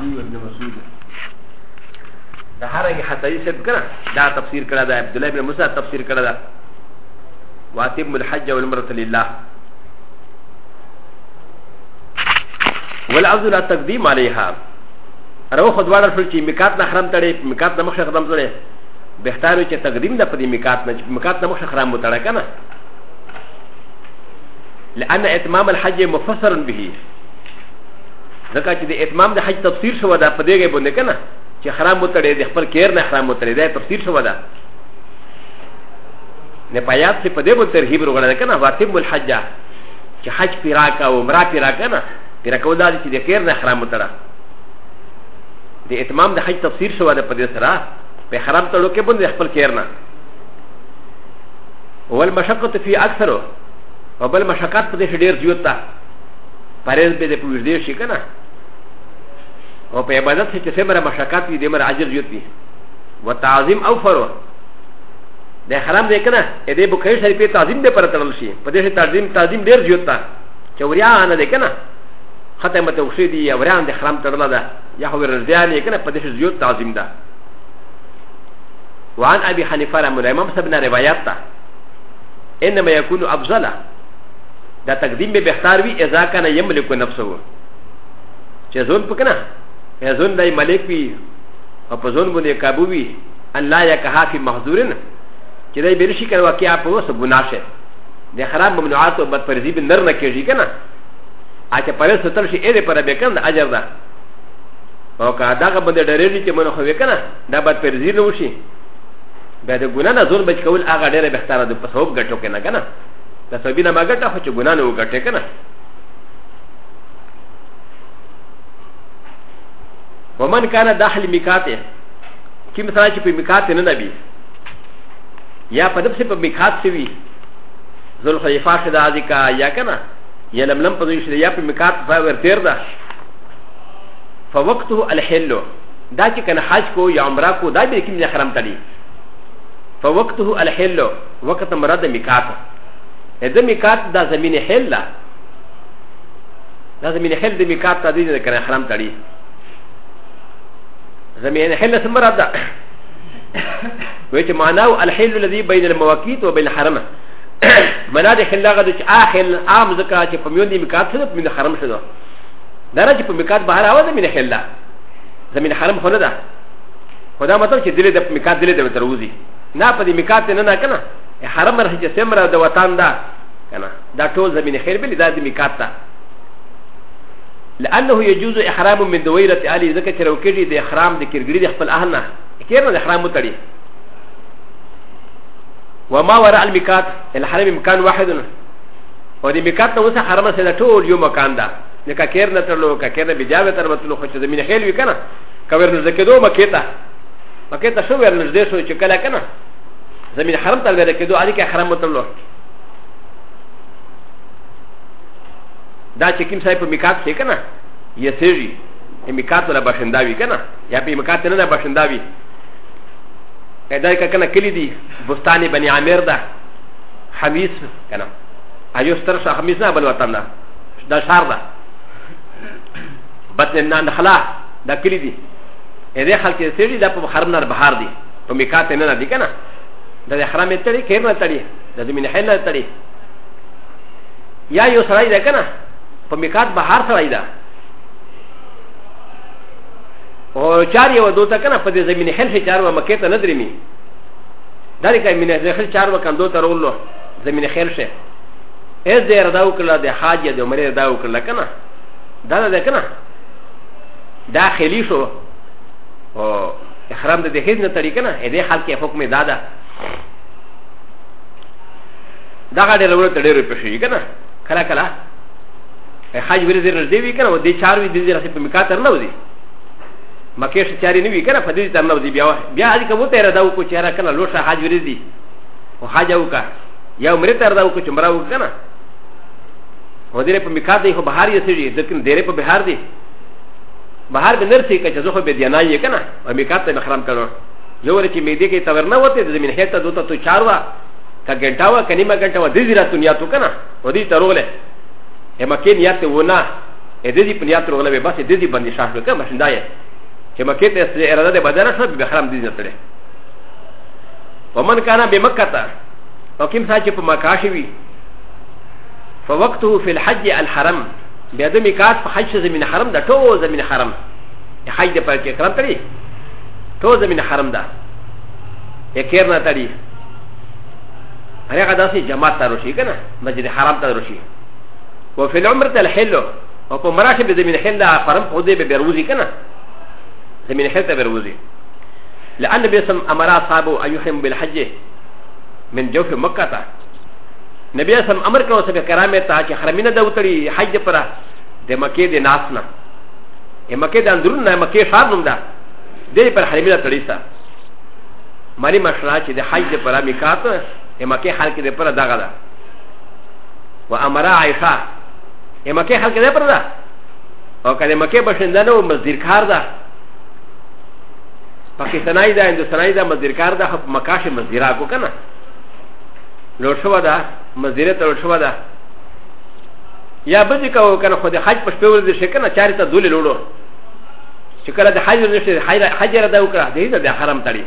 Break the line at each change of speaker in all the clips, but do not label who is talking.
علي بن مسعود ده هرغه حتى يسب كره ده تفسير كره ده عبد الله بن موسى تفسير كره ده واتم الحج والمرة لله والعبد لا تقديم عليها رو خدوار الفلچی مکات نه حرم تړي مکات نه مخه حرم تړي بهتارو چې تقدیم ده په دې مکات نه مکات نه مخه حرم متړه کنه لأن إتمام الحج مفسر به ځکه چې د اتمام د حج تفسیر شوه ده په دې باندې کنه چې حرام وتړي د خپل کیر نه حرام وتړي دا تفسیر شوه ده نه پیاط چې په دې باندې ترغیب ورغړل کنه واتم الحج چې حج پیرا کا او عمره پیرا کنه پیرا کو دا چې د کیر نه حرام وتړه د اتمام د حج تفسیر شوه ده په دې سره په حرام تړو کې باندې خپل کیر نه والمشقة في أكثر وبل مشقات قد يشدير جيوتا پرهز به د پوجدي شي کنه و په عبادت کې چې څومره مشقت وي دمر اجر جوړ وي و تعظیم او فرو د حرام دې کنه اې دې بوکې شری په تعظیم دې پر تړل شي په دې تعظیم تعظیم ډېر جوړ تا چې وریا نه دې کنه ختمه ته وشي دي وریا د حرام تړل ده یا هو رضیا نه کنه په دې جوړ تعظیم ده وعن ابي حنيفه رحمه الله امام سبنا روایت تا انما يكون افضل دا تقدیم به بهتر وي اذا كان يملك نفسه چې زون پکنه ي ز و ن د ا ي ملك بي و ف ز و ن بني كابو بي ان لا يكها في محظورين كذا يبرشي كان وكيا فوس بناشه د خراب ممنوعات و بد فرزي بنر نكيجي كنا اچھا پرے ستر شي ايري پر بي كان اجر دا او کا دا غ بده ډېرې چې منو خو وکنه دا بد فرزي نو شي به د ګنا نه زور بچ کول هغه ډېر به ختاره د پسوب غټو کنه کنه د سبینه ما غټه خو چې ګنا نه وګټه کنه ومن كان داخل ميقاته كي مثلا چې په ميقات نه نبي یا په دبسې په ميقات سوي ذل خلیفہ شدا ذکا یا کنه یا لملم په دوی شدا یا په ميقات فاور تیر ده فوقته الحل دا چې کنه حج کو یا عمره کو دا به کې نه حرام تدي فوقته الحل وقت مراد ميقات اذا ميقات دا زمين حل ده دا زمين حل د ميقات تدي نه کنه حرام تدي زمین حل سمرا دا ويش معناه الحل الذي بين المواقيت وبين الحرم منا د حل هغه چې اخل عام زکا چې په میون دي میقات سره په حرم شنو دا نه چې په میقات بهر اوه زمین حل زمین حرم خو نه ده خدا مطلب چې دله د میقات دله د دروزي نه په دې میقات نه نه کنه حرم راځي چې سمرا د وطن دا کنه دا ټول زمین خیر بلی دا د میقات ته لانه يجوز احرام من دويره علي زكاه روكيجي د احرام ا كيرغري د خپل اهلنا كيرنا ا احرام متري وما وراء الميقات الحرم مكان واحد و د ميقات نو سه حرم سه د ټول یو مکان ده لکه كيرنا ترلو ک كيرنا بجاوه تر متلو خو چې زمينه خېل وکنه کور نو زکه دو مکیتا مکیتا شو ور نو زده شو چې حرم تل ور کې دو علي だチキンサイプミカツセカナ、イエセジー、ミカツラバシンダビカナ、ヤピミカツナバシンダビ。エダイカカナキリディ、ボスタニバニアメルダ、ハミスカナ、アヨスタシャハミスナバルワタナ、ダシャーダ、バテナンハラ、ダキリディ、エレハキセジーダポハムナバハディ、ポミカツナディカナ、ダデハラメテリ、ケーナテリ、ダディミネヘナテリ。やよさらいだかな په میکات به هر سړی ده او چار یو دوته کنه په دې زمينه خل چار و مکه ته ندرې می دا لکه مینه خل چار و کندو ته رولو زمينه خل شه از دې ردا وکړه د حاج د عمره ردا وکړه کنه دا ده کنه داخلي شو او احرام د دې هیڅ نه طریقه نه دې حال کې حکم دادا دا غړې وروته ډېر پېښې کنه کله کله حج ورې زر دې وی کنه دې چار وی دې زر په مکا تر نه وځي مکه ش چاري نه وی کنه په دې تر نه وځي بیا بیا حج کبو ته را داو کو چیرې کنه لوشه حج ورې دې او حج او کا یا عمره تر داو کو چمرا و کنه و دې په مکا دې خو بهار یې سړي دکن دې په بهار دې بهار به نرسي کچ زخه به دینا یې کنه او مکا ته محرم کړو یو ورې چې مې دې کې تور نه وته دې من هیته دوته تو چاروا کا ګنټاوا کني ما ګنټاوا دې زیرا دنیا تو کنه و دې ترولې ا م ك ي ن ياتي ونا ا د ي ب ن ي ا ت ر و غ ل ب بس ا د ي ب ن ي شاش بك مش دايه ا م ك ي ن ا ر ا د ة بدنا شو بحرام دي نتري ومن كان بمكه وكيم ساجب مكاشوي فوقته في الحج الحرم بيدم كات فحج زمن حرم دا تو زمن حرم حج دا فالك كرم تري تو زمن حرم دا يكيرنا تري هذا داسي جماعة تروشي كنا مسجد حرام تروشي وفي العمر تلحلو وفي مراكب زمين حلة فرم خذي ببروزي كنا زمين حلة بروزي لأن بيسم أمر أصحابه أن يحرم بالحج من جوف مكة تا. نبي سم أمر كانوا سبب كرامة تاكي حرمين دوتري حج برا د مكة دي ناسنا مكة دي اندرون مكة شارنم دا دي پر حرمين تريسا مالي مشرا چه دي حج برا مكات مكة حال كده برا داغا دا وأمر عائشة ا مکه خلک نه پردا او کله مکه بشنده نو مزدور کار ده پاکستانای ده هندستانای ده مزدور کار ده خب مکاش مزدورا کو کنه لوټ شو ده مزدوره ته لوټ شو ده یا بده کو کنه خو د حج په شپه ورځ شي کنه چاري ته دولې لوړو چې کله د حج ورځ شي حج را ده وکړه دې د حرم تړي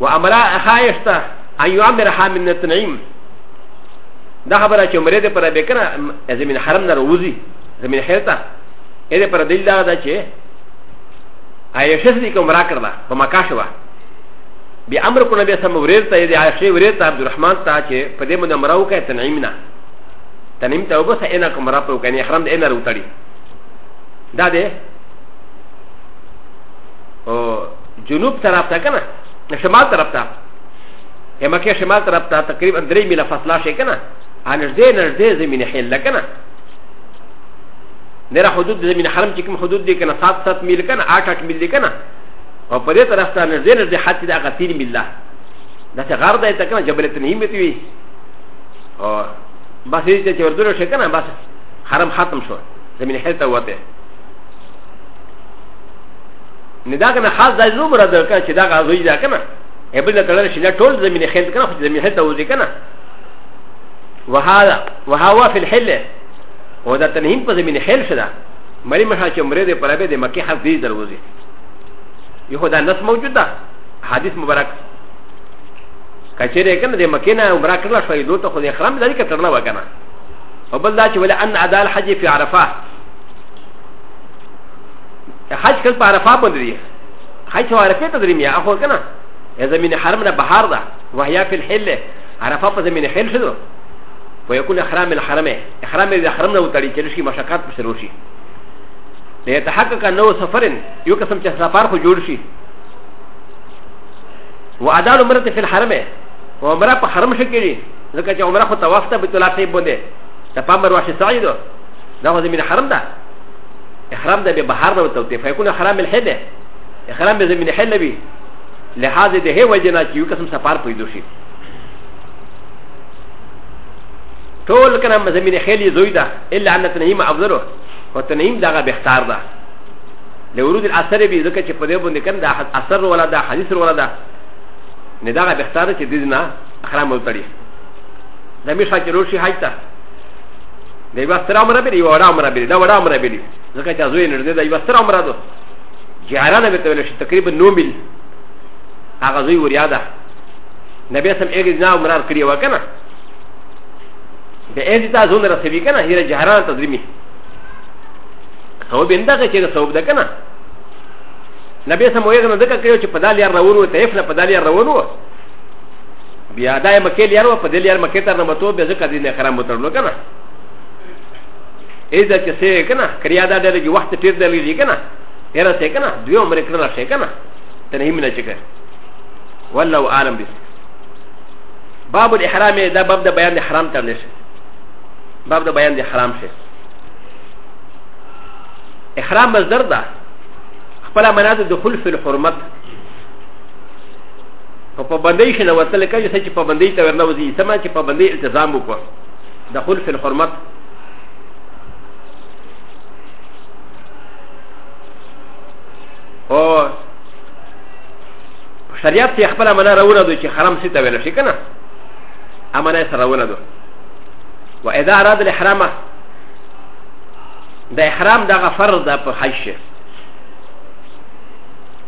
و امره خایشته ان يعمرها من التنعيم だからちょめでパラベカナ、エゼミンハランナウズィ、ゼミンヘルタ、エレパラディラダチェ、アイシェスリコムラカラ、パマカシュワ。ビアムロコナビアサムウレタ、エレアシェウレタ、アブルハマンタチェ、パデモナムラウカ、タナイミナ。タナイミタウボサエナコムラプロケニハランデエナウタリ。だで、ジュノプタラプタカナ、シャマタラプタ。マケシャマタラプタ、タクリブンデレミラファスラシェケナ。ا ن ج د ي ن ج د ي زمين حيل لكنا نرى حدود زمين حرم تكم حدود دي كنا سات سات ميل كنا آت آت ميل دي كنا وفريد رفتا ن ج د ي ن ج د ي حتى دا غتين ميل الله دا غار دا يتكنا جبل تنهيم تيوي بس يجي تيوردو لو شكنا بس حرم ختم شو زمين حيل تواته ندا كنا خاص دا زوم را دا كنا چه دا غازوي دا كنا ابن تلال شلا طول زمين حيل كنا خود زمين حيل توزي كنا وهذا وهو في الحل وهذا تنهيم قد من حل شدا مري مشا چمره دي پرابه دي مكي حق دي دروزي يهودا نص موجود ده حديث مبارك كچره کنه دي مكي نه عمره کړلا شوي دوته خو دي خرم دلي کترنا وکنه وبل دا چې ولا ان ادا الحج في عرفه حج کل په عرفه باندې دي حج عرفه تدريم يا اخو کنه اذا من حرمنا بحر ده وهي في الحل عرفه په زمين حل شدو ويكون احرام الحرم احرام اذا حرمنا وتري تلشي مشاكات بسروشي ليتحقق انه سفر يقسم كسفر خجورشي واداء المرأة في الحرم ومرأة في حرم شكري ذكا عمره خو توافته بتلا سيب بنده تفامر واشي سعيدو ناخذ من حرم ده احرام ده ببحر ده وتوتي فيكون احرام الحله احرام بزمن حله بي لهذا ده وجنا يقسم سفر خجورشي トルカナマゼミネヘリゾイダエランナテネイムアブロホテネイムダガベターダレウルディアセレビズケチェポデボンデカンダアサロワラダハリスロワラダネダガベターダチディズナハラモルタリダミシャキロシハイタディバスラマラビリワラマラビリダワラマラビリザカチャズウィンディダイバスラマラドジャランベテルシタクリブノミルアガズウィウリアダネベサムエギナウマラクリワカナでエジタゾンラセビカナ、ヒレジャランタズミ。そうびんだけチェルソブデカナ。なべさもやのデカクヨチパダリアラウロ、テフラパダリアラウロ。ビアダイマケリアロ、パデリアマケタナマト、ベゼカディネカラムトロカナ。エザチェセカナ、クリアダデリギワテティルデリカナ。エラセカナ、デュオムレクナシェカナ。テネヒミネチェケ。ワラウアランビス。バブリハラメ、ダバブダバヤンでハラムタネシェ。باب د بیان د حرام شي احرام مصدر ده خپل معنا د دخول فی الحرمت او پابندۍ شنه وتل کله چې پابندۍ ته ورنه وځي سما چې پابندۍ التزام وکړه دخول فی الحرمت او شریعت یې خپل معنا راوړه دوی چې حرام سي ته ویل شي کنه امانه سره راوړه دوی و إ ذ ا أ ر ا د الاحرام د احرام دغه فرض ده په حج شه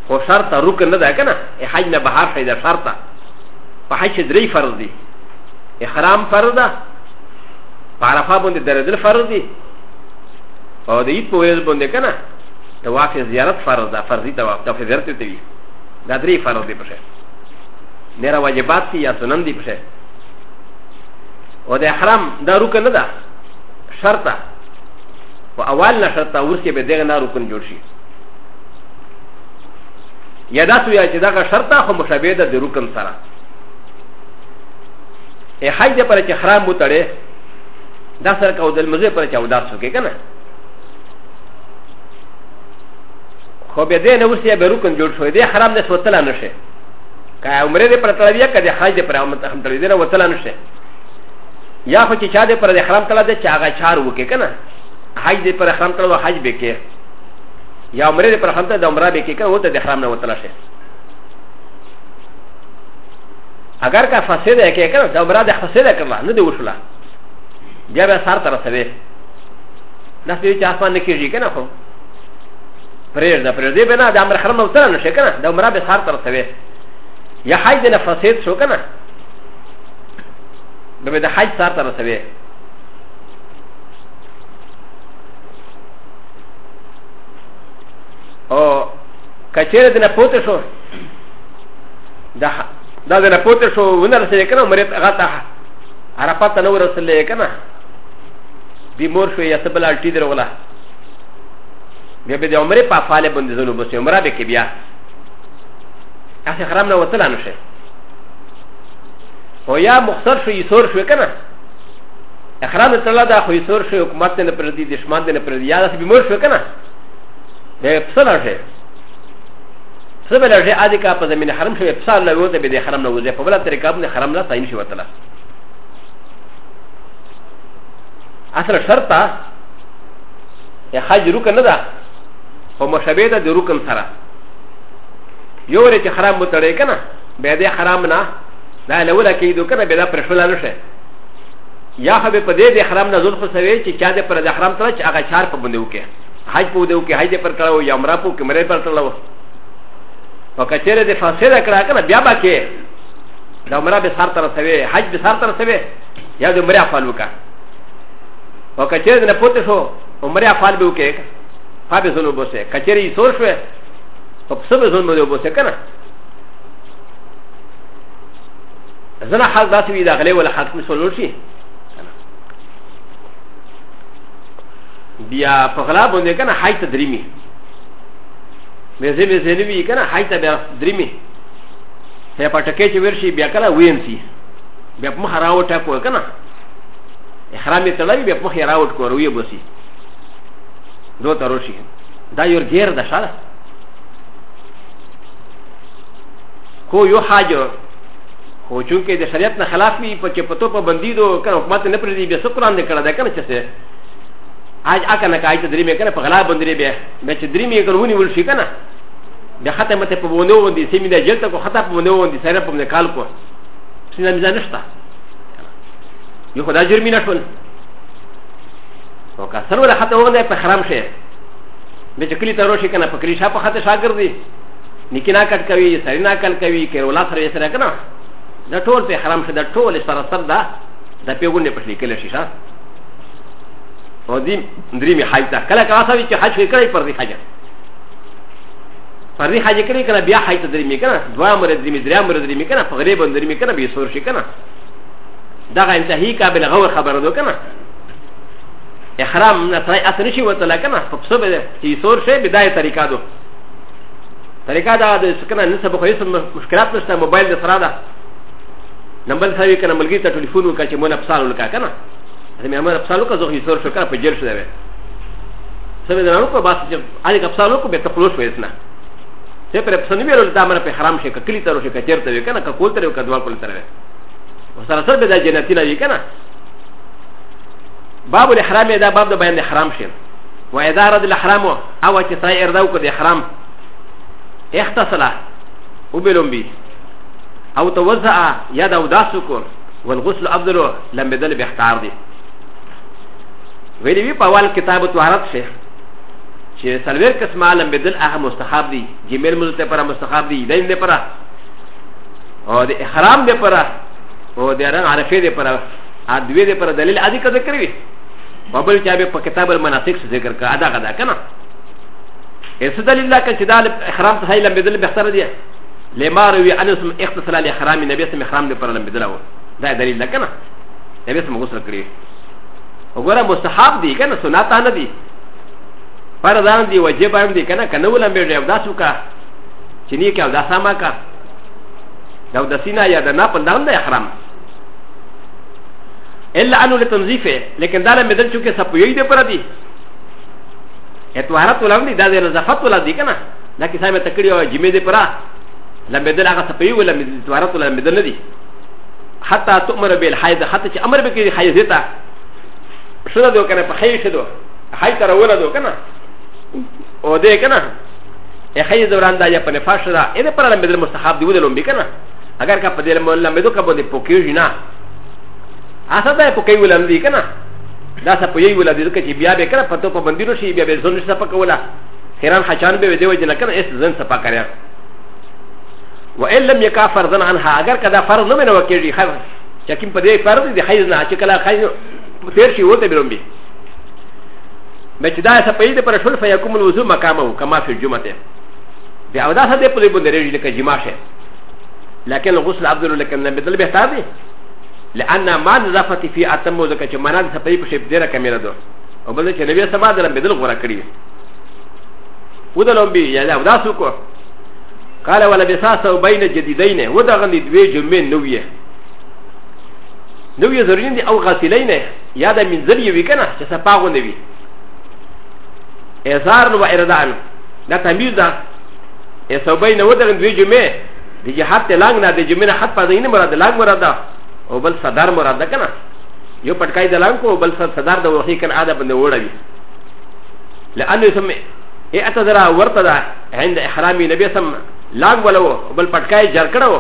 خو شرطه رکن نه ده که نه حج نه بهر شی ده شرطه په حج درې فرض دي احرام فرض ده په عرفه باندې درېدل فرض دي او د عید په ورځ باندې که نه طواف زیارت فرض ده فرضي طواف طواف زیارت ته وي دا درې فرض دي په شه نه را واجبات دي یا سنن دي په شه و د احرام دا رکن نه ده شرطه په اول نه شرطه ورسې به دغه نه رکن جوړ شي یا داسې یا چې دغه شرطه خو مشابه ده د رکن سره ای حج دپاره چې حرام وتړې دا سره کو د لمزې پره چې اوداس وکړې که نه خو به دې نه ورسې به رکن جوړ شوی دی حرام دې وتلی نه شي که عمرې دې پرتړوي که د حج دې پرې هم تړلې دی نه وتلی نه شي やほちちゃでパレハランカラでチャガチャーウケケナハイデパレハランカラハイベケやおめでパレハンタでオムラベケケウォテデハランナウォトラシェアガカファセデケケナダムラデファセデケナナデウシュラビアベサータラセデナスイチアスマンネキジケナホプレーダプレデベナダムラハランナウトランシェケナダムラベサータラセデやハイデナファセデショケナ به د حج سار ته رسوي او کچېره د نه پوتې شو دا د نه پوتې شو ونه رسېدې که نه مرید هغه ته عرفات ته نه ورسېدلې که نه بیمور شو یا څه بله الټي در وغله بیا به د عمرې په افعالې باندې ځنو بسې عمره به کې بیا هسې حرام نه وتلی نه شي و یا مختر شو یسور شو کنه اخران تعالی دا خو یسور شو حکومت نه پردی دشمن نه پردی یا داسې بیمار شو کنه به پسل راځي څه به راځي ادي کا په زمين حرم شو پسل نه وته به د حرم نه وځي په بل طریقه باندې حرم نه تعین شي وتله اصل شرط یا حج رکن نه ده په مشابه ده د رکن سره یو ورته حرام متړې کنه به د حرام نه だなおらけいどからべらプレフラルシェやはべぱででハラムなぞんほせいちきゃでぱでハラムたらちあがちゃぱぶんでおけはいぽでおけはいでぱからおやむらぽけむれぱからおパカチェレでファセラからからびゃばけだむらべさたらせいはいべさたらせいやでむれあファルカパカチェレでポテトおむれあファルブケファベゾノボセカチェレイソーシュエパプソベゾノボセカナ زنا حال داسې وي د غلې ولا حال کوم سولول شي بیا په غلا باندې کنه حای ته دریمي مزه مزه نه وي کنه حای ته بیا دریمي هي په ټکې چې ورشي بیا کله ویم سي بیا په مخ راوټه کو کنه احرام یې تړلې بیا په مخ راوټ کو روي بوسي دوه تروشي دا یو غیر د شاله کو یو حاجو و چون که د شریعت نه خلاف وي په چې په تو په بندي دو کنه حکومت نه پرېږدي بیا څه قرآن دی کړی دی که نه څه څه آج اکه نه که آی ته درېمې که نه په غلا بندرې بیا بیا چې درېمې که نه ونیول شي که نه بیا خطه مته په ونه ووندي سیمې دی جلته کو خطه په ونه ووندي سره په منې کال کو سینه میزه نشته یو خو دا جرمي نه شول او که سر وله خطه ووندی په خرام شي بیا چې کلي ته روشي که نه په کلي شا په خطه شاګردي نیکي ناکټ کوي سړي ناکل کوي کیرولا سره یې سره که نه دا ټول په حرام شه دا ټول سره سر دا د پیغونې په لیکل شي ها او دې درې می حج دا کله کله سوي چې حج وکړي پر دې حج پر دې حج کړي کنه بیا حج درې می کنه دوا مر درې می درې مر درې می کنه په غریب درې می کنه به سور شي کنه دا غا انتهي قابل غور خبره دو کنه احرام نه ترای اثر شي وته کنه په څه به چې سور شي بدايه طریقه دو طریقه دا د سکنه نسبه خو هیڅ مشکلات نشته موبایل د سره ده نمبر سوي کنه ملګری ته ټلیفون وکړه چې مون افسال وکړه کنه ته مې امر افسال وکړه زه یې سور شو کنه په جیل شو دی سمې درنو په باسي چې هغه افسال وکړه به ته پلوش وېس نه چې پر افسان ویل دا مر په حرام شي کلی ته روشه کچیر ته کنه کول ته کدوال کول ته او سره سره به د جنتی نه وي کنه باب الحرام دا باب د بیان د حرام شي و اذا رد الحرام او چې سره اردا وکړه د حرام اختصلا وبلوم بيه او توزع يد او داسوكو والغسل افضل لم بدل باختار دي ویلی وی په اول کتاب طهارت شه چې سلویر قسمه لم بدل هغه مستحب دي جمیل مزل ته پر مستحب دي دین نه پر او د احرام دې پر او د رنگ عرفه دې پر ا دوی دې پر دلیل ادي کده کړی بابل چا به په کتاب المناسک ذکر کا ادا غدا کنه اس دلیل لا کچ دال احرام ته لم بدل باختار دي لما روي انسم اختصر على احرام النبي سم احرام دي پرلم بدلو دا دلیل ده کنه نبی سم غسل کړی وګوره مستحب دي کنه سنت نه دي فرضان دي واجب هم دي کنه کنه ولم به دا سوکا چنی کې دا سما کا دا د سینا یا د نه پندام ده احرام الا انه لتنظیفه لیکن دا له بدل چونکه سپوی دي پر دي اتوارات ولم دي دا د نظافت ولادي کنه دا کیسه مې تکړی او جمعې دي پره لم يدل اغا سپيو لم يدوارت لم يدل ندي حتى تؤمر بالحيض حتى چې امر بكي حيض ته شنو دو کنه په حيض شدو حيض تر ولا دو کنه او دې کنه اي حيض دوران دا يا په نفاش دا اې پر لم يدل مستحب دی ولوم بکنه اگر کا په دې لم يدل کا باندې پوکيو جنا اسا دا پوکيو لم دي کنه دا سپيو ولا دي چې بیا به کنه پتو په بندینو شي بیا به زون سپکولا خیران حچان به دې وجه نه کنه اس زن سپا کریا وإن لم يكا فرضا عنها أجر كذا فرض من وكيري خير شكيم بدي فرض دي حيزنا شكلا خير تير شي وته بيرم بي بچدا سپید پر شول فیکم الوضو مقامه كما في الجمعه دي او دا سده پلی بند ریج لك جماشه لكن الغسل افضل لك ان بدل بهتر دي لان ما نظافه في اتم وذك جمانات سپید پشب ديره کمیره دو او بل چې نبی سما دلم بدل غورا کړی ودلم بي یا دا سوکو قال ولبسا ثوبين جديدين ودغني دوي جمين نويه نويه زرين دي او غسلين يا دا من زلي وي كنا چه سپاغو نوي ازار و اردان لا تميز دا ثوبين ودغن دوي جمين دي جهات تلانگ نا دي جمين حد پازين مراد لانگ مراد دا او بل صدر مراد دا كنا يو پتكاي دلانگ کو بل صدر دا وخي كن عادا بند وڑا بي لأنه يسمي اعتذر ورطة عند إحرام نبي سمه لاګ ولو بل پټکای جر کړو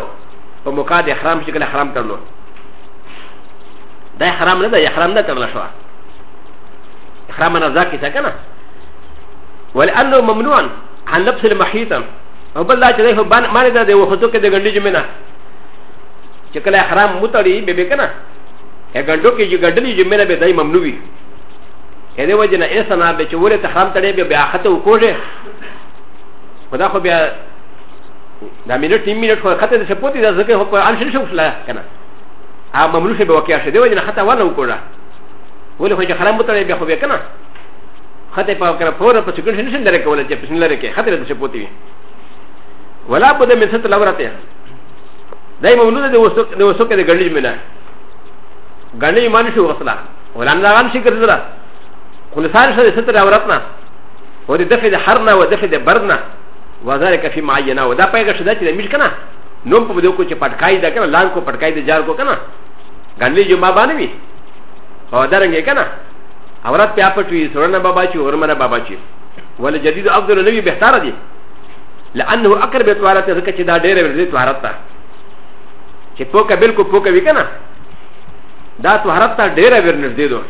په موقع د احرام چې کله حرام کړلو دا احرام نه دا احرام نه کړل شو احرام نه ځکه څه کنه ولانه ممنوع عن لبس المحيط او بل دا چې ده باندې باندې دا د وختو کې د ګنډې جمعنا چې کله احرام متړي به به کنه یا ګنډو کې چې ګډلې جمعنا به دای ممنوع وي کله وجه نه ایسنا به چې ولې ته حرام تړي به به اخته وکوجه خدا خو بیا だみるティミルトはカテルセポティザーケホコアンシェルシューラーカナアマムルシェボキャシェデウェイナハタワノコラウォルホジャハラムトレビアホベカナハテパーカラポーラパチュクルシェンデレコレジェプシンレケハテルセポティウォラポデメセトラブラティアダイモンドでウソケデガリミナガリマンシュウォスラウォランダーンシェクルラコンサーシェルセトラブラティア و د دفع د حرنا و دفع د برنا وزارك في معينه ودا پيغه شدا چې مش کنه نوم په دې کو چې پټکای دا کنه لان کو پټکای دې جار کو کنه غنلی جو ما باندې وي او درنګ کنه اورات په اپټوي سورنا بابا چې ورمنه بابا چې ول جديد افضل نبي بهتره دي لانه اقرب توارت زکه چې دا ډېر ورزې توارت تا چې پوکا بالکل پوکا وی کنه دا توارت تا ډېر ورنږدې دو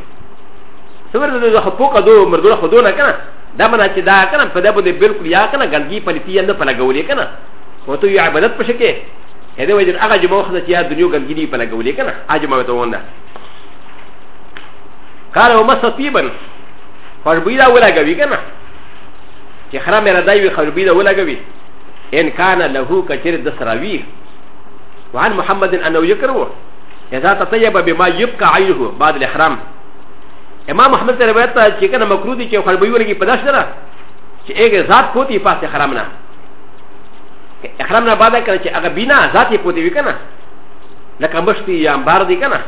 سورته زه پوکا دو مردوره خدونه کنه だまなちだかな、パダボでベルクリアかな、ガンギーパリティアンドパラガウリかな。そうというアバダプシェケ。エレベーター、アガジモハナチアドニューガンギリパラガウリかな、アジマウトウォンダ。カラオマサピーバン、ファルビラウラガビガナ。キハラメラダイウファルビラウラガビ。エンカナ、ラフカチェルダサラビー。وعن محمد أنه يكره إذا تطيب بما يبقى عينه بعد الإحرام امام محمد ته روایت ته چې کنه مکروه دي چې خړبوي ورګي پداش نه چې هغه ذات پوتې پاسه حرام نه احرام نه بعد کنه چې هغه بنا ذات یې پوتې وکنه لکه مشتي یا امبار دي کنه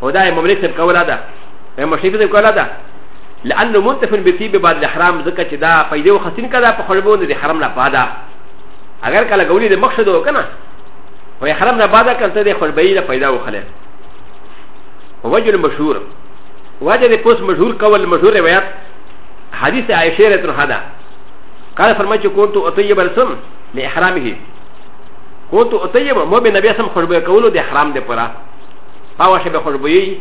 خدای مملک سب کولا ده مشرف سب کولا ده لانه منتفن بتیب بعد الاحرام ذکر چې دا پیدا او خسین کده په خړبونه دي حرام نه بعد اگر کله ګولې د مقصد وکنه وې حرام نه بعد کنه ته د خړبې پیدا وخله وجه المشهور وجه د پوس مشهور کول مشهور روایت حدیث عائشه رضی الله عنها قال فرمای چې كنت اطيب السم لاحرامه كنت اطيب مو به نبی سم خوشبو کولو د احرام د پرا هاوا شبه خوشبوئی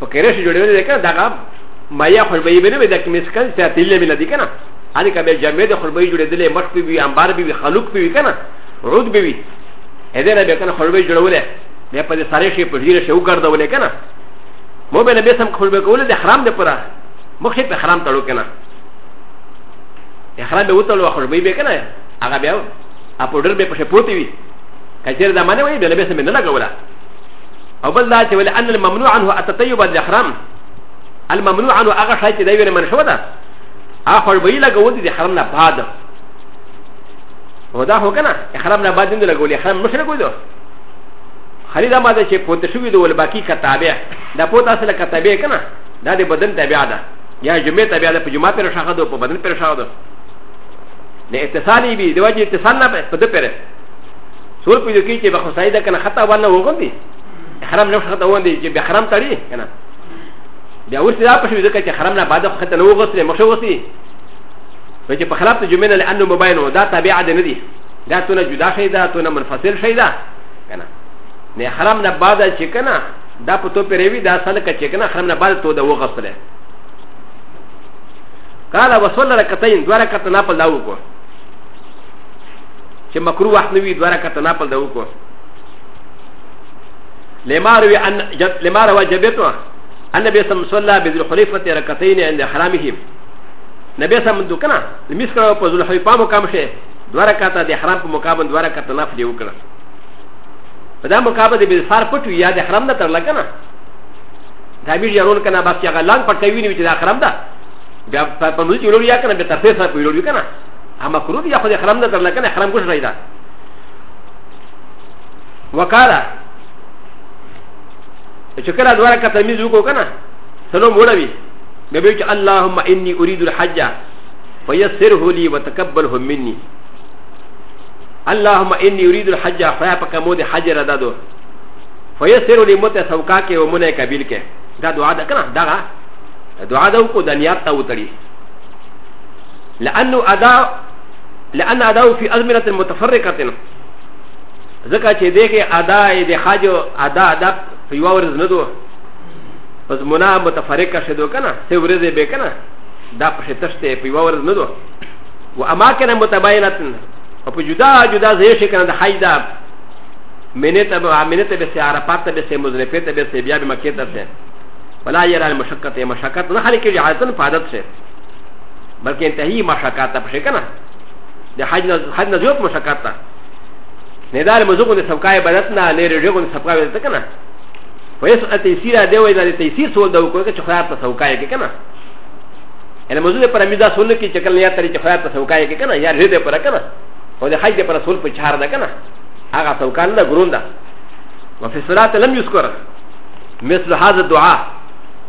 په کېره شي جوړول دي کنه دا مایا خوشبوئی به نه د کمیسکل ته تیلې به نه دي کنه هغه کبه جمع د خوشبوئی جوړېدلې مخ په وی انبار به وی خلق به وی کنه عود به وی اې دې نه به کنه خوشبوئی جوړولې به په دې ساري شي په دې شي وګرځولې کنه もべのべさんこれべこれでハランでこら。もしハランとろけな。ハランでウトロはこれべけな。あがべよ。アポルベプシェプロティビ。かけるだまねべのべさんめながら。アブラチェルアンルマムノアンはあたたよばでハラン。アルマムノアンはあがしゃいでべるマンショダ。アホベイラゴディでハランなバーダ。ウダホケナ。ハランなバーディングでハランもしゃごど。خلیدا ما ده چې پوت شوی د ول باقی کتابه دا پوت اصله کتابه کنه دا د بدن تابع ده یا جمعه تابع ده په جمعه پر شاخه ده په بدن پر شاخه ده نه اتصالی بي دی واجی اتصال نه په ده پر سور په دې کې چې بخصای ده کنه خطا ونه وغوندي حرام نه خطا وندي چې به حرام تړي کنه بیا ورته دا پښې ده چې حرام نه بعد خطا نه وغوسله مخه وسی په چې په خلاف ته جمعه نه لانه مباینو دا تابع ده نه دي دا تونه جدا شي دا تونه منفصل شي دا کنه نه حرام نه بعد چې کنه دا په تو پیروي دا سره کې کنه حرام نه بعد تو دا وغسله قال وصل رکعتين دوه رکعت نه په لاو کو چې مکروه وخت نه وي دوه رکعت نه په لاو کو لما روي ان لما روى جبته النبي صلى الله عليه وسلم بذل خليفه ركعتين عند حرامهم نبي صلى الله عليه وسلم کنه مسکره په ذل خليفه مقام شه دوه رکعت د حرام په مقام دوه رکعت نه فلي وکړه په دا مقابله د بلفار پټ وي یا د حرم نه ترله که نه دا میر یارون که نه بس هغه لنګ پټ کوي وي چې دا حرم ده بیا په مزه چې ویلول یا که نه بیا ترفې سره په ویلول وي که نه هغه مکروه یا خو د حرم نه ترله که نه حرم ګوش رای ده وکاله چې کله دواړه که تمیز وکړو که نه سلو موړه وي بیا به چې اللهم اني اريد الحج فيسره لي وتقبله مني اللهم اني اريد الحج فيا فكمود حج ردادو فيسر لي مت سوكاك ومنى كبيرك دا دعاء دا كنا دا دعاء دا وكو دنيات تاوتري لانه اداء لان اداء في ازمنه متفرقه ذكا چه دیکھے ادا دے حاج ادا ادا پیوا ورز ندو پس منا متفرقه شدو کنا سی ورز بے کنا دا پشتشتے پیوا ورز ندو و اماکن متباینتن او په جدا جدا ځای شي کنه د حج دا منته به منته به سیاره پاته به سیمه مزلفه ته به سیبیا به مکه ته ته ولا یرا المشقت مشقت نه خلک یې عادتن فادت شه بلکې انتهایی مشقت ته پښه کنه د حج نه حج نه زیات مشقت ته نه دار مزوګو د سبقای بدت نه نه رجوګو د سبقای بدت کنه فیس اتیسیرا دی وای د تیسیر سول دا وکړه چې خیار ته سوقای کې کنه ان مزوده پر امیدا سول کې چکل نه یا تری چې خیار ته سوقای کې کنه یا رده پر کنه و د حج پر رسول په چهار ده کنه هغه توکان نه ګرون ده و فی صلات لم یذکر مثل هذا الدعاء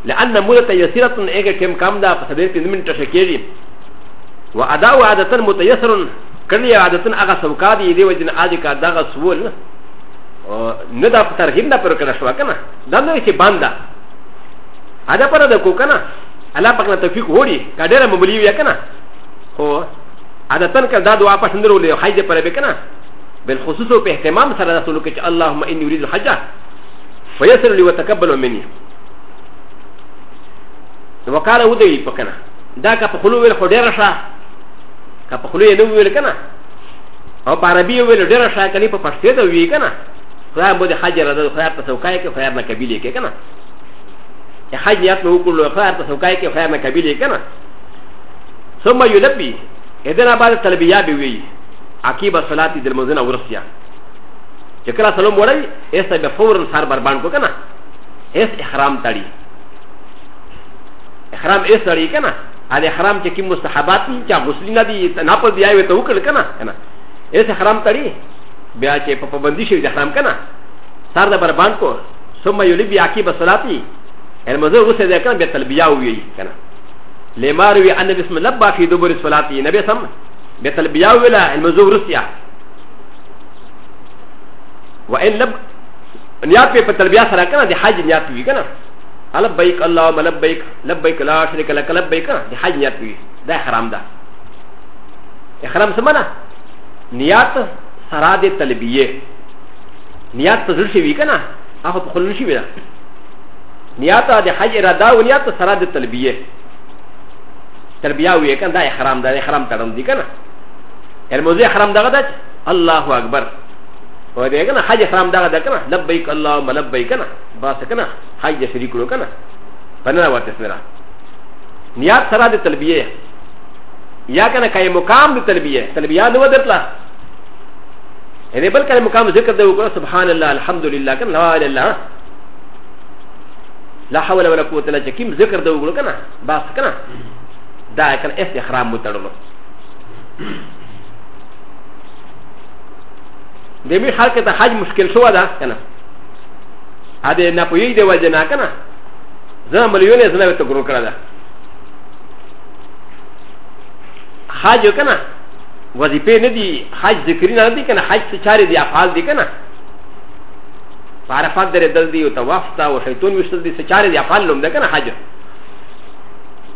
لان مولت یسیره ایګه کم کم ده په سبب کې من تشکیږي و ادا عادت متیسر کړي عادت هغه توکا دی دی وجن عادی کا دغه سوول نه دا په ترغیب نه پر کړه شو کنه دا نو چې باندې ادا پر د کو کنه الله پاک نه توفیق وړي کډره مبلیو یا کنه خو هذا تنك دا دعاء پسندرو لي حج پر بكنا بالخصوص په اهتمام سره رسول کې اللهم اني اريد الحج فيسر لي وتقبل مني وقال ودي بكنا دا کا په خلو ویل خو ډیر شه کا په خلو یې نو ویل کنه او په عربي ویل ډیر شه کني په پښتو ته وی کنه خدای به حج را ده خیر ته سوکای کې خیر نه قبيله کې کنه حج یې نو کول خیر ته سوکای کې خیر نه قبيله کنه ثم يلبي ا د ن ا بعد تلبيه بوي عقيب الصلاه د المزن او رسيا چکلا سلام وړي ایسا به فورا سر بربان کو کنه ایس احرام تړي احرام ایس تړي کنه ا د احرام چې کوم مستحبات دي چې غسل نه دي نه په دی ایو ته وکړ کنه کنه ایس احرام تړي بیا چې په پابندي شي د احرام کنه سر د بربان کو ثم يلبي عقيب الصلاه المزن غسل ده کنه به تلبيه وي کنه لما روي أن بسم لبى في دبر الصلاة نبي سم بتلبية ولا المزور روسيا وإن لب نيات في بتلبية سلا كنا دي حاج نيات في كنا لبيك اللهم لبيك لبيك لا شريك لك لبيك كنا دي حاج نيات في ده حرام ده إحرام سمنا نيات سرا دي تلبية نيات تزور شوي كنا أخذ خلون شوي ده نيات دي حاج إرادة ونيات سرا دي تلبية تربيه وي كان دا احرام دا احرام ترم دي كنا الموزي احرام دا غدا الله اكبر و دي كنا حج احرام دا غدا كنا لبيك اللهم لبيك كنا باس كنا حج شريك لو كنا فنرى واتسمرا نيات سرا دي تلبيه يا كنا كاي مقام دي تلبيه تلبيه نو درتلا هذا بل كان مقام ذكر ده وقال سبحان الله الحمد لله كنا لا اله الا الله لا حول ولا قوه الا بالله كم ذكر ده وقال كنا باس كنا دا کله استحرام متړلو د می خلک ته حج مشکل شو دا کنه ا دې نه پوی دی وجه نه کنه زه مليونه زنه ته ګرو کړل دا حج کنه وظیفه نه دی حج ذکر نه دی کنه حج څه چاري دی افعال دی کنه عرفات درې دل دی او طواف تا او شیطان وشتل دی څه چاري دی افعال لوم ده کنه حج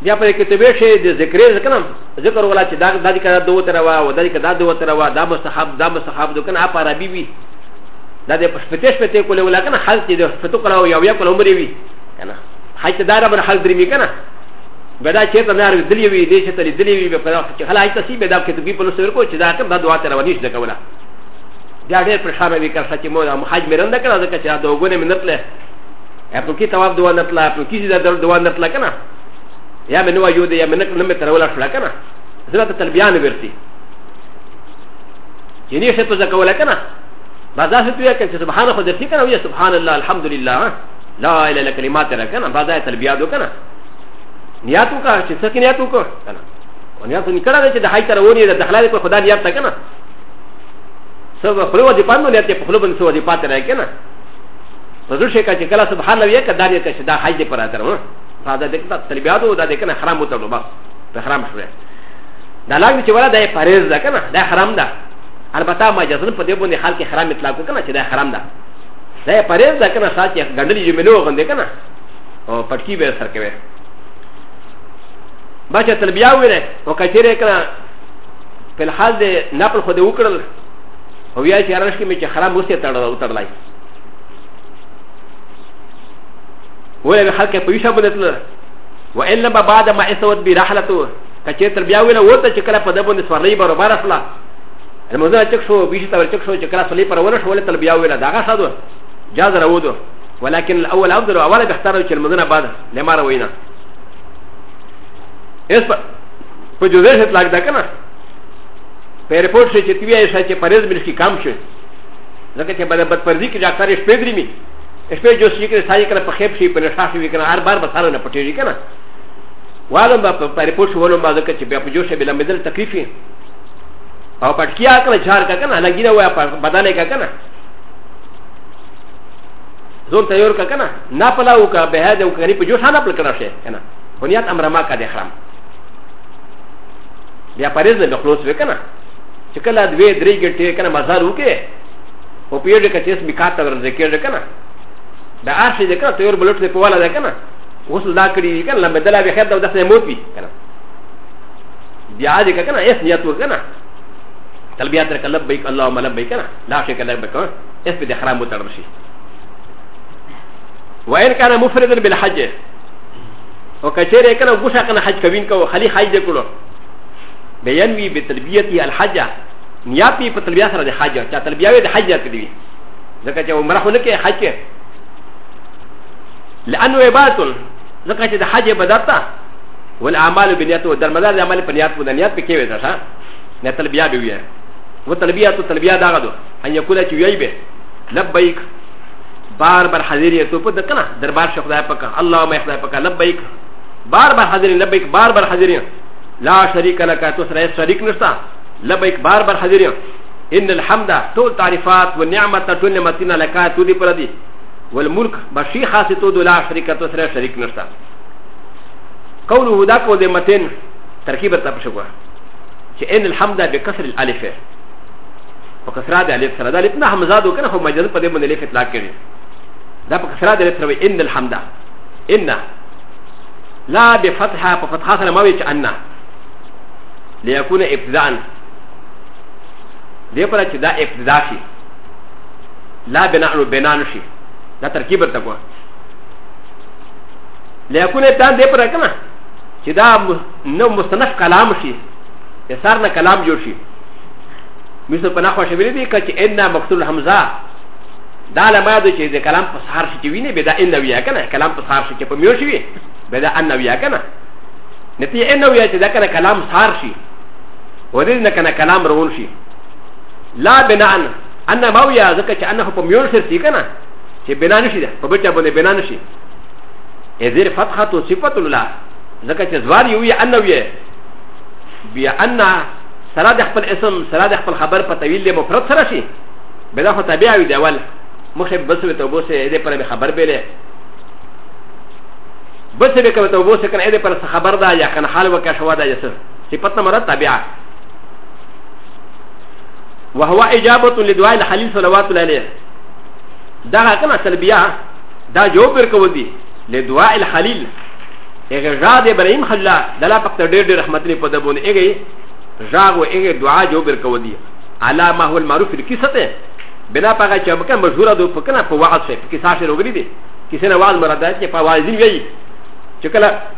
بیا په کتابه شي د ذکر ذکرم ذکر ولا چې دا د دې دوه تر وا او د دې کړه دوه تر وا دا مستحب دا مستحب د کنه په عربي وي دا د پښپته شپته کول ولا کنه حل چې د فتو کړه او یو یو کول عمر وي کنه حج دا ربر حل درې می کنه بدا چې ته نه دلی وي دې چې ته دلی وي په خلاف چې خلای ته سی بدا کتابي په لور کو چې دا کوم دا دوه تر وا نشته کوله بیا ډېر پرشانه وي کړه چې مو حج مې رنده کړه ځکه چې دا دوه غونه منتله اپو کی تواب دوه نتلا اپو کی دا دوه نتلا کنه やめのわよでやめなくなめたらわらかな。ずらたたびあんべって。やにせとざかわらかな。バザーとやけんせばはなほでてかな、やすばはなら、アルハムドリラー。ライラカリマテラカナ、バザーたびあどかな。ニアトカ、シセキニアトカ。ニアトニカラでハイタラオニアでハラレコフダニアタカナ。そばフローディパンドネティフロブンソーディパテラケナ。パズルシェカチカラスバハラウィエカダニアテシダハイディパラテラ。هذا دكتا تربيادو دا دكنا حرام وتلو بس حرام شوية دا لاغ چې ولا دا پرهیز ده کنه دا حرام ده البته ما جزن په دې باندې حال کې حرام اطلاق کنه چې دا حرام ده دا پرهیز ده کنه ساتي غندلې جملو غندې کنه او پټکی به سر کوي بچه تلبیا وره او کچره کنه په الحال ده نقل خو دې وکړل او بیا چې ارانش کې مې چې حرام وسته تړل او تړلای ولا بخلق بيشا بنتل وإن لما بعد ما استوت برحلته كثير تربية ولا وتا شكرا فدبون سوالي بربارة فلا المزنا تكشو بيشا تبر تكشو شكرا سوالي بربارة شو ولا تربية ولا دعها شادو جاز رودو ولكن الأول أفضل وأول بختاره شيل مزنا بعد لما روينا اس په جوزه شت لاګ دا کنه په ریپورت شي چې تیوی شي چې پرېز مل کی کام شي لکه چې بد پردي کې ډاکټر شپې درې می ا ش ب ي جو سيكري سايك انا بخيب شي بنشاشي ويكنا هر بار بسالو نا بطيري كنا وعلم با باريبوش ولو ما ذكر شي بيابجوش بلا مدل تكليفي او باتكيا كنا جار كنا لجينا ويا بدانا كنا زون تيور كنا ناقلا وكا بهذا وكري بجوش انا بلكنا شي كنا بنيات امر ما كاد يحرم بيا باريز بخلوص وكنا شكلها دوي دريجة كنا مزار وكي وبيجي كتيس بكاتا ورزكير كنا دا عرش دې کنه تیور بلوټ دې په والا ده کنه غسل دا کړی کنه لمه دلا به خیر دا داسې موت وي کنه بیا دې کنه اس نیت وکنه تلبیات رک لبیک اللهم لبیک کنه لا شریک لك بک اس په دې حرام وتړل شي وان كان مفردا بالحج او کچره کنه غوسه کنه حج کوین کو خلی حج کړو بیان وی به تلبیتی الحج نیاتی په تلبیات سره د حج چا تلبیات د حج ته دی ځکه چې عمره خو نه کې حج لانه عبادتون ذكرت الحج بدرتا والاعمال بنياته والمدار الاعمال بنياته ودنيات بكيف ذا نتلبيا بيا وتلبيا تلبيا داغدو ان يقول لك يبي لبيك بار بار حاضر يتو قد كنا دربار شيخ خدای پاک اللهم يا خدای پاک لبيك بار بار حاضر لبيك بار بار حاضر لا شريك لك تو سره شريك نشتا لبيك بار بار حاضر ان الحمد تو تعريفات والنعمه تو نعمتنا لك تو دي پردي والملك بشي خاصتو دولا شركة سر شريك نشتا قوله دا قول متن تركيب التبشقوا ان الحمد بكسر الالف وكسرى الالف سر دا لبنا حمزاد وكنا هو مجاز قد من الالف اطلاق كده دا بكسرى الالف سر ان الحمد ان لا بفتحة بفتحة سر ما ويش ان ليكون ابتداء دي پرا چې دا ابتدا شي لا بنا نو بنا نشي だたらきばたこ。レコネタンデプラカナ。シダムノムスタナフカラムシ。エサーナカラムヨシ。ミスパナファシビリカチエンナマクトルハムザ。ダラマドチェデカランパサーシチウィネベダエンナウィアカナ。カランパサーシチェポミヨシウィ。ベダアンナウィアカナ。ネティエンナウィアチェダカラカラムサーシ。ウォディナカナカラムロウシ。ラベナン。アンナマウィアザカチアンナホポミヨシティカナ。چې بنا نشي ده په بچا باندې بنا نشي اذر فتحه تو صفات الله ځکه چې زوار یو یا انو یې بیا ان سره د خپل اسم سره د خپل خبر په طویل له مفرد سره شي بلا خو تابع وي دی اول مخه بس به توبو سه دې پر خبر به له بس به کوي توبو سه کنه دې پر خبر دا یا کنه حال وکه شوا دا یا سر صفات مراد تابع وهو اجابه لدعاء الحليل صلوات الله عليه だがかなたびやだじょうべこでレドアイルハリルエレジャーでブライムハラダラパクタデルハマティポダボンエレジャーウエレドアジョーベコディアラマホルマルフィルキサテベナパガチャムカムジュラドフォカナポワーセキサシェログリディキセナワーマラダチェパワーズンウェイチェカラ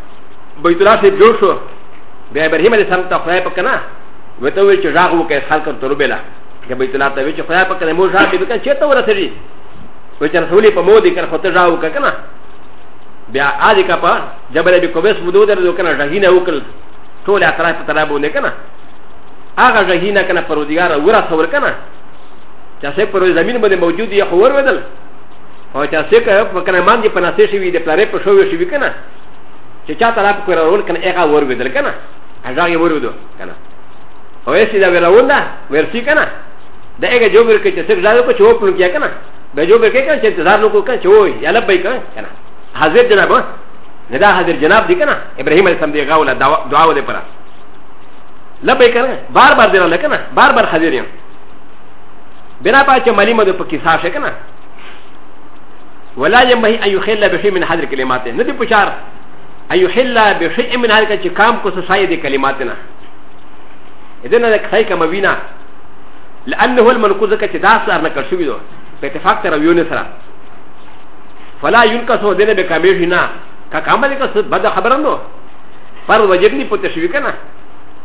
バイトラシェジョーショーベアブライムでサンタフライパカナウェトウェチジャーウケハルカトロベラジャバイトラタウェチフライパカナモジャービカチェタウラセリ و چن سولی پا مودی کن خطر راو که کنا بیا آدی که پا جبل بی کوبیس مدو در دو کنا رهین او کل طول اطراف پا ترابو نکنا آغا رهین کنا پرودگار ورا سور کنا چا سیک پر زمین بده موجود یا خور بدل او چا سیک پا کنا مان دی پناسه شوی دی پلاره پا شوی شوی کنا چا چا تراب کرا رول کنا ایغا ور بدل کنا اجاگی ور بدو کنا او ایسی دا ویراون دا ویرسی کنا دا ایغا جو ورکی چا سیک زادو کچو پلو کیا کنا ب ج و ب ر ك ك ن انتظار نو كان شوي يا لبيك انا حاضر جناب ندا حاضر جناب دي كنا ابراهيم عليه السلام دي غاولا دعاء دي برا لبيك انا بار بار دي لكنا بار بار حاضر يم بنا باچ مالي مدو پكي ساش كنا ولا يم هي اي خيل بشي من حاضر كلمات ندي پچار اي خيل بشي من حاضر كچ كام کو ساي دي كلماتنا اذن لك هاي كما بينا لانه المنقوذ كچ داس ارنا كشوي دو فتفاكتر او يونسرا فلا ينكسو دين بكاميشنا كاكامل كسو بدا خبرنو فر وجبني پتشوي كنا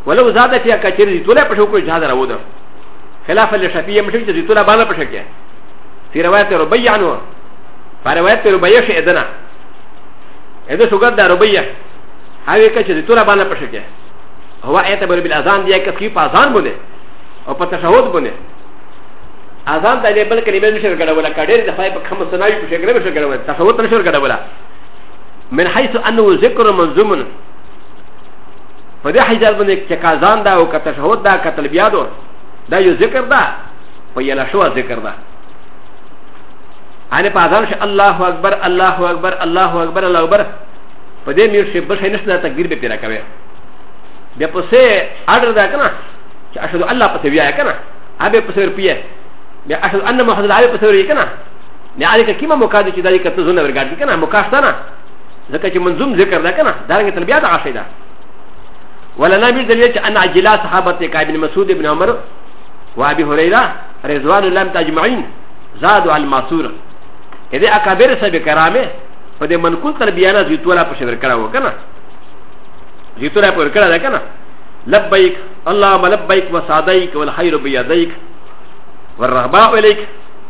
ولو زاد فيها كاچر زيتولا پشوكو جهاد راودا خلاف الشفية مشوك زيتولا بانا پشوكيا في رواية ربيع عنو فرواية ربيع شئدنا هذا سوغد دا ربيع هاوي كاچر زيتولا بانا پشوكيا هو اعتبر بالأذان ديا كسكي پا أذان بني او پتشهود بني اذان د دې بل کلمې نشر کړول کډېر د پای په کوم سنایي په شکل نشر کړول تصور نشر کړول من حيث انه ذکر منظوم په دې حیث باندې چې کاذان دا او کتشهود دا کتل بیا دو دا یو ذکر دا په یلا شو ذکر دا ان په اذان ش الله اکبر الله اکبر الله اکبر الله اکبر په دې میر شي بل شي نشته تکبیر به پیرا کوي بیا په سه اړه دا کنه چې اشهد الله په بیا کنه هغه په سر پیه ل أ ش د أ ن محمد العالي بسوري كنا لعليك كما مكاد ي ذلك تزون برغادي كنا مكاشتنا ذكا منزوم ذكر لكنا دارك تلبيات عشيدا ولا نبي ذلك أ ن عجلا صحابتك ابن مسعود بن عمر و أ ب ي هريره رضوان الله تجمعين زادوا على الماسور اذا اكابر سبكرامه فدي منقول تربيانا زيتولا بشبر كراو كنا زيتولا بشبر كراو كنا لبيك اللهم لبيك وسعديك والخير بيديك والرغباء إليك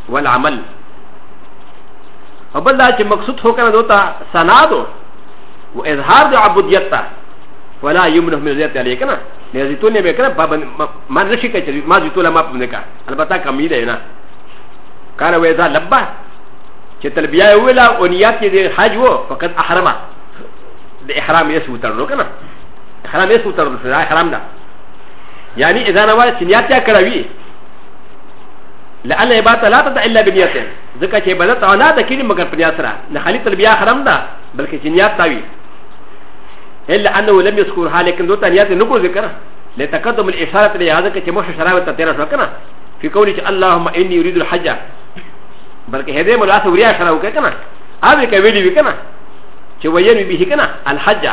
والعمل وبل ذلك مقصود هو كان دوتا سنادو وإظهار دو عبوديتا ولا يمنه من ذات عليك نا نزيتون يبقى كنا بابن ما نشي كي ما زيتون ما بنكا البتا كميلة هنا كان وإذا لبا كتلبيا ولا ونيات يدير حج هو فقد أحرمه الإحرام يسوترنو كنا إحرام يسوترنو فلا إحرام ده يعني إذا نوال سنيات يا كراوي لأن عبادة لا تدع إلا بنية ذكا چه عبادت عنا دا كيني مگر بنيات را نخالي تلبيا حرم دا بلکه چه نيات تاوي إلا إيه أنه لم يذكرها لكن دوتا نيات نكو ذكر لتقدم الإشارة لهذا كي مش شراب تتيرا شو كنا في قولك اللهم إني أريد الحج بلکه هذه ملاسة وريا شراب كنا هذا كويلي كنا چه وين به كنا الحج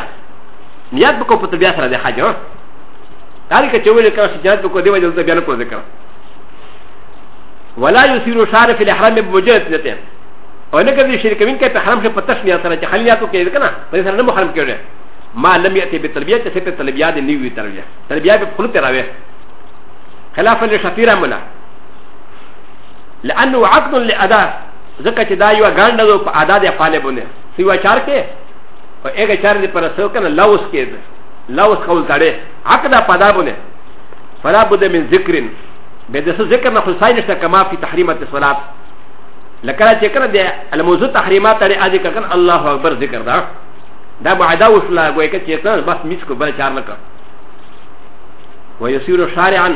نيات بكو بتلبيا سرا دي حج هذا كي ويلي كنا سجنات بكو دي وجه ذكر ولا يصير شارف الاحرام بوجهه نته ولكن ذي شركه منك تحرم شيء فتش من سنه خلياتو كده كنا بس انا محرم كده ما لم ياتي بالتلبيه تسيت التلبيه دي نيوي تلبيه تلبيه بقلوب تراوي خلافا لشفيرا ملا لانه عقد لاداء ذكر دا يو غاندا دو ادا دي فاله بنه سيوا چار کے اور ایک چار دي پر سو کنا لوس کے لوس قول تڑے عقد پدا بنه فلا بد من ذکرن ب د س ذکر نه خصای نشته کما فی تحریمات الصلاه لکه چې کنه د الموضوع تحریمات لري اځ کنه الله اکبر ذکر دا دا معدا وشلا ګوې کې چې ته بس میس کو بل چار نه کړ و یسیر شارعا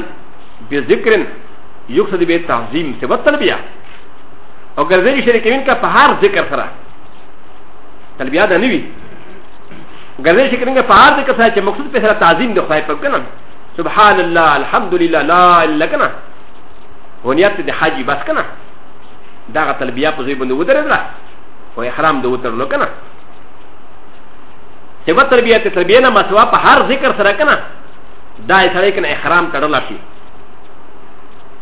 بذکر یقصد به تعظیم ته وتل بیا او ګرځې شریکین کا په هر ذکر سره تلبیا ده نوی ګرځې شریکین کا په هر ذکر سره چې مقصود په سره تعظیم د خدای په کنه سبحان الله الحمد لله لا اله الا الله ونيات د حج بس کنه دا تلبيه په زوی باندې ودرې ده او احرام د وتر لو کنه سبا تلبيه ته تلبيه نه مسوا په هر ذکر سره کنه دا یې سره کنه احرام تړل شي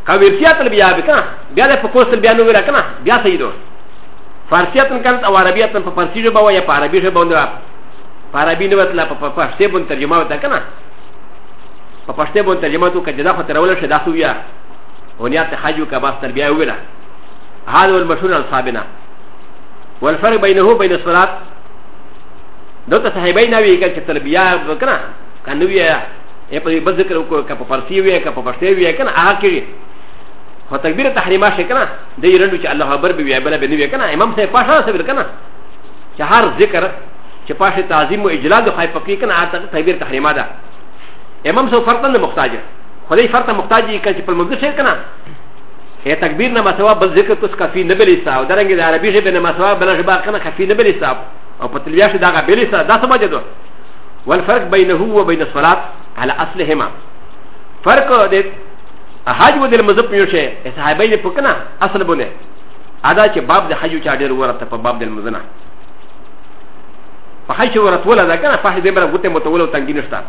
کاویرتیا تلبيه به کنه بیا د فکوس تلبيه نو ویرا کنه بیا سیدو فارسیتن کنه او عربیتن په فارسی ژبه یا په عربي ژبه باندې په عربي نو وتل په فارسی باندې ترجمه وتا کنه په پښته باندې ترجمه تو کړه دا خو ترول شه دا خو بیا ونیات حج کا بس تر بیا ویلا هذا المشهور الصابنا والفرق بينه وبين الصلاه دوته صاحبین وی کړه تر بیا وکړه کنه وی یا په دې ذکر وکړه کپ فارسی وی کپ پښته وی کنه هغه کې هو تکبیر تحریما شي کنه د یې رندو چې الله اکبر بیا بل بنوي کنه امام صاحب پښه سره کنه چې هر ذکر چې پښه تعظیم او اجلال خو پکې کنه هغه تکبیر تحریما ده امام سو فرطن مختاج خدای فرطن مختاجی کان چې په مګ سیر کنه هي تکبیر نه مسوا بل ذکر توس کافی نه بلی صاحب درنګ د عربی ژبه نه مسوا بل ژبه کنه کافی نه بلی صاحب او په تلیاش دا غبلی صاحب دا سمجه دو والفرق بينه وبين الصلاه على اصلهما فرق د حج و د مذهب یوشه صحابه یې پکنه اصل بونه ادا چې باب د حج چا ډیر ورته په باب د مزنه په حج ورته ولا دا کنه په دې بره ګوتې متول او تنګینشتہ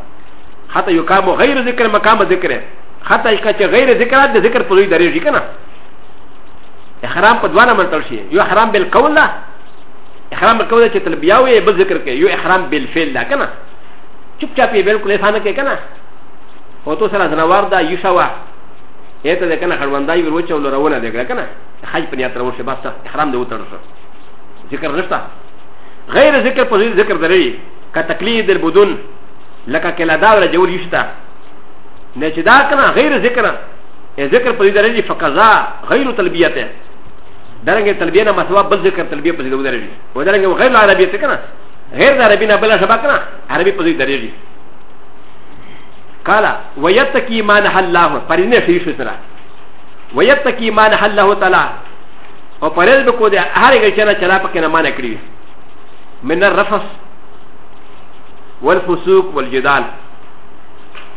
حتى يقام غير ذكر مقام ذكر حتى يكاتش غير ذكر هذا ذكر طويل دريجي كنا احرام قدوانا من تلشي يو احرام بالقول لا احرام بالقول لا تلبياوي بل ذكر كي يو احرام بالفعل لا كنا چپ چاپی بالکل احسان کې کنه هو تو سره زنوار دا یو شوا ایت ده کنه خړوندای ور وچو لرونه ده کنه حج په نیت راوشه بس احرام دې وترسه ذکر نشته غیر ذکر په ذکر درې کا تقلید البدون لك كلا دار جور يشتا نجدا كنا غير ذكر ذكر بدي درجة فكذا غير تلبيته درنگ تلبيه نه مسوا بل ذکر تلبيه پسې دوه درېږي و درنگ غیر عربی ته کنه غیر عربی نه بل شبا کنه عربی پسې درېږي قال ويتكي ما نهى الله پرینه شي شو سره ويتقي ما نهى الله تعالی او پرېز بکو دې هر هغه چې نه چلا پکې نه مان کړی من الرفس والفسوق والجدال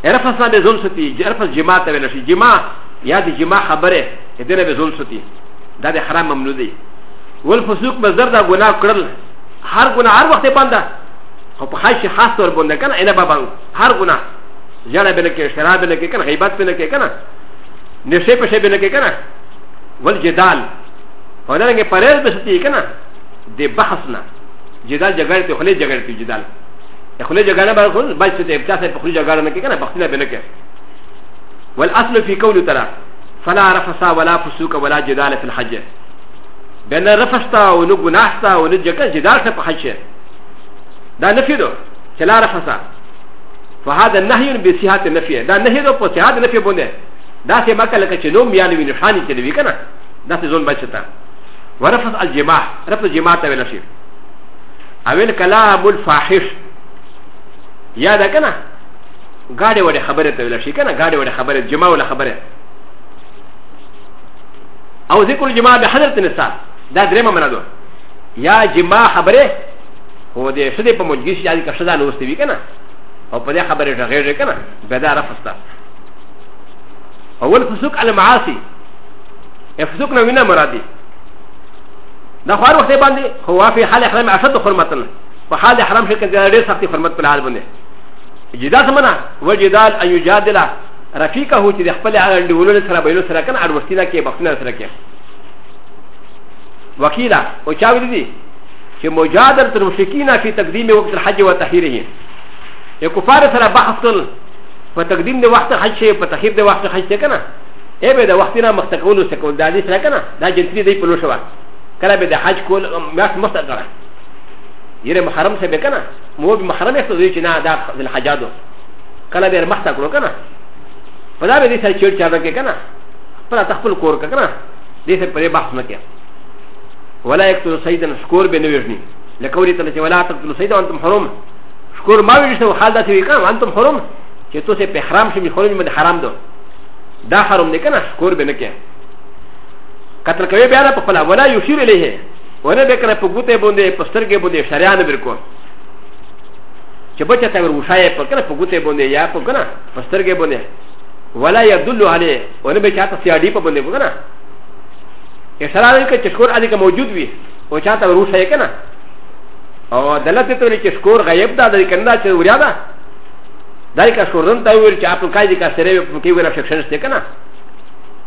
ارفسنا بزول ستي ارفس جماع تبلشي جماع يا دي جماع خبره ادنا بزول ستي دا دي حرام ممنوع دي والفسوق مصدر دا گناه کرل هر گناه هر وقت بنده خو په خاص خاص طور بنده کنه انا بابا هر گناه جړه بنه کې شراب بنه کې کنه غیبت بنه کې کنه نشه په شی بنه کې کنه والجدال ولرنګ پرېز بستی کنه د بحث نه جدال جګړه ته خلې جګړه ته جدال خلي جگانا با خون باج ستے ابتاس ہے پخلی جگانا نکے کنا بختینا بنکے والاصل في قول ترى فلا رفسا ولا فسوق ولا جدال في الحج بين رفستا ونغناحتا ونجكا جدال في الحج دا نفيدو كلا رفسا فهذا نهي بصحة النفي دا نهي دو بصحة النفي بونه دا سي مكا لك چنوم يعني ونحاني تلوي كنا دا سي زون بچتا ورفس الجماع رفس الجماع تاوي لشي اوين كلام الفاحش やだかなガーディーでハバレットのシーカーガーディーでハバレット、ジマウラハバレット。アウゼコルジマーでハザードネサー、ダデレママラド。やジマーハバレット、でシュディポモジシアリカシャダノスティビカナ。او په دې خبره راغلی کنه به دا رفسته اول فسوق على معاصي فسوق نو وینا مرادي دا خو هر وخت باندې هو په حال احرام اشد حرمتن په حال احرام شي کنه ډېر سختي حرمت په حال باندې جدا سمنا وجدال ان يجادل رفيقه چې د خپل عقل دیولو سره بینو سره کنه اړوستینه کې بخنه سره کې وکیلا او چا ویل دي چې مجادل تر مشکینا فی تقدیم وقت الحج و تحریره یو کفار سره بحث تل په تقدیم د وخت حج شي په تخیر د وخت حج ته کنه ای به د وخت نه مخته کولو څه کول د دې سره کنه دا جنتری دی په لوشوا کله به د حج کول مخ مستقره يرى محرم سبكنا مو بمحرم يحتوي جنا دا الحجادو كلا بير محتا كلو كنا فدا بدي سر چير چادا كي كنا فدا تخفل كور كنا دي سر پري بحث نكيا ولا يقتل سيدا شكور بنويرني لكوري تلسي ولا تقتل سيدا وانتم حرم شكور ما ويرسو حال دا سوي كنا وانتم حرم چه تو سي بحرام شمي خلوج من حرام دو دا حرم نكنا شكور بنكيا قتل كوي بيانا پخلا ولا يشير إليه ونه به کنه په ګوتې باندې په سترګې باندې شریان ورکو چې بچا ته ور وشای په کنه په ګوتې باندې یا په کنه په سترګې باندې ولا يدل عليه ونه به چاته سیاډي په باندې کنه اشاره کوي چې شکور الی موجود وي او چاته ور وشای کنه او دلته ته چې شکور غیب ده د کنده چې وریا ده دا یې کا شکور نن ته ویل چې خپل کای دي کا سره په کې ور افشن شته کنه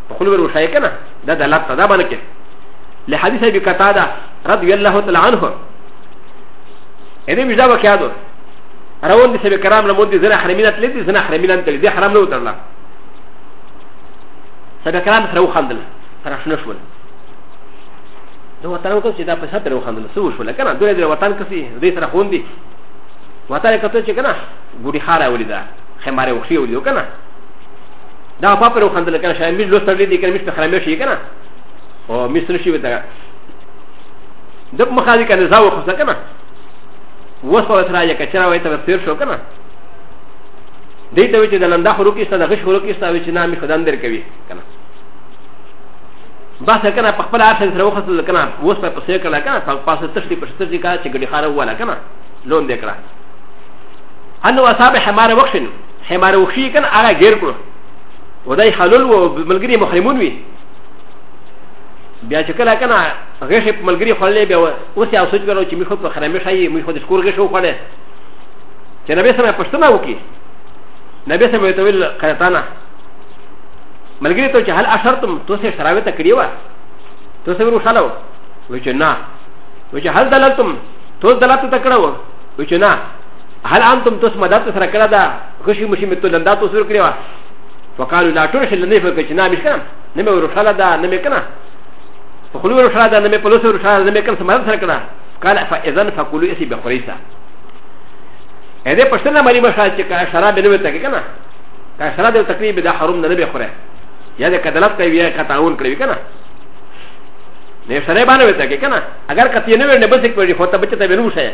په خلو ور وشای کنه دا دلته دا باندې کې لحديث ابي قتاده رضي الله تعالى عنه اذا بجدا وكادو روان دي سبي كرام لمود زنا حرمينات لدي زنا حرمينات لدي حرام لو ترلا سبي كرام ترو خندل ترشنا شول دو وطن کو چې دا په ساتره وخندل سو شول کنه دوی د وطن کسي دوی سره خوندي وطن کته چې کنه ګوري خاره ولیدا خماره وخي ولیدو کنه دا په پر وخندل کنه شامل لوستل دي کنه مشته خرمه شي کنه او مصر شي ودغه د مخالي کنه زاو خو څنګه وصل سره یې کچرا وای ته تیر شو کنه دې ته چې د لندا خورو کې ستاسو غش خورو کې ستاسو چې نامي خدان در کوي کنه بس کنه په خپل اخر سره وخت کنه وصل په سیر کړه کنه په پاسه تشتي په تشتي کا چې ګډي خاره واله کنه لون دې کړه انو اصحاب حمار وخشن حمار وخشي کنه هغه غیر کړو ودای حلول و ملګری محرمون وي بیا چې کله کنه غشې په ملګری خلې بیا اوس یې اوسج غواړو چې موږ په خرمې شایې موږ خو د شکور غشو خلې چې نبی سره پښتنه وکي نبی سره ته ویل قرتانا ملګری ته چې هل اشرتم تاسو شراوه ته کړی و تاسو ورو خلو و چې نه و چې هل دلتم تاسو دلت ته کړو و چې نه هل انتم تاسو مدد سره کړه دا غشې مشي متو لندا تاسو ور کړی و وقالو لا ټول شل نه فکر چې نه مشکم نه مې ورو خلا دا نه مې کنه خلو رشاد انا مقلوس رشاد انا مقل سمعت سرقنا قال فاذا فقلوا اسي بخريسه هذا قصنا مريم شاد كا شراب نبي تكيكنا كا شراب تقريبا دا حرم نبي خره يا ده كدلت كي بيا كتاون كري كنا نه شراب نبي تكيكنا اگر كتي نبي نبس كوري فوت بچ تبي نو شي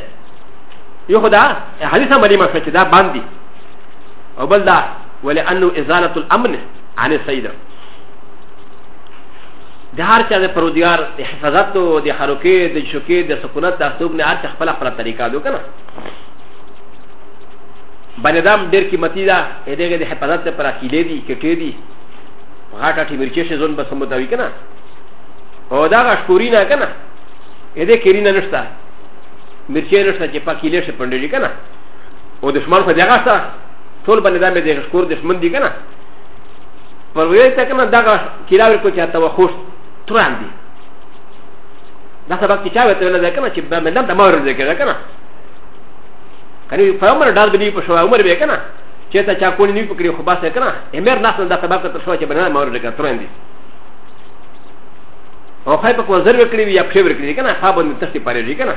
يو خدا حديث مريم شاد دا باندي او بل دا ولانه ازاله الامن عن السيده د هر چا د پرودیار د حفاظت او د حرکت د شوکې د سکونت د اسوب نه هر چا خپل خپل طریقه دو کنه باندې دام ډېر قیمتي ده دغه د حفاظت لپاره کیلې دي کټې دي غاټه ټی مرچې شه ځون بس متوي کنه او دا غشکوري نه کنه دې کېری نه نشته مرچې نشته چې پاکیلې شه پندې کنه او دشمن خو دغه شته ټول باندې دام دې غشکور دشمن دي کنه پر وې تا کنه دا کیلاوي کو چاته وخوشت تران دي دا سبق چې چا وته ولا ده کنه چې به مندم د مور ذکر ده کنه کني په عمر ډال دی په شو عمر به کنه چې ته چا کو نه پکړي خو باسه کنه امر ناس دا سبق ته شو چې بنه مور ذکر تران دي او خای په کو زر وکړي یا په وکړي کنه خا باندې تشتي پاره دي کنه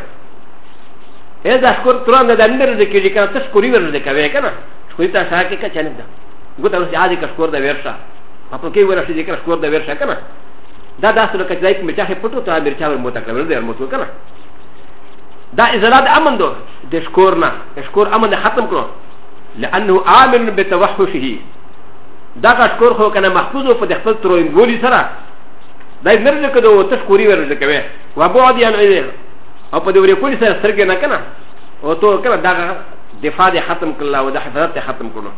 اې دا شکر تران ده نه ذکر دي کنه تشکرې ورته کوي کنه شکرې ته شاکه کنه ګوتو چې عادي کشکور ده ورشه په کې ورشه ذکر شکر ده ورشه کنه だだそのかたいきめちゃへぽとたべちゃうもたかれるもとかな。だいざらだあまんど、でしこな、でしこあまんではたむこ。لأنه عامل بتوحشه دا غشکور خو کنه محفوظ او په خپل تروینګولی سره دا یې مرزه کده او تشکوري ورزه کوي و بعد یان ایله او په دې ورې کولی سره سرګه نه کنه او تو کنه دا دفاع ختم کړه او د حفاظت ختم کړه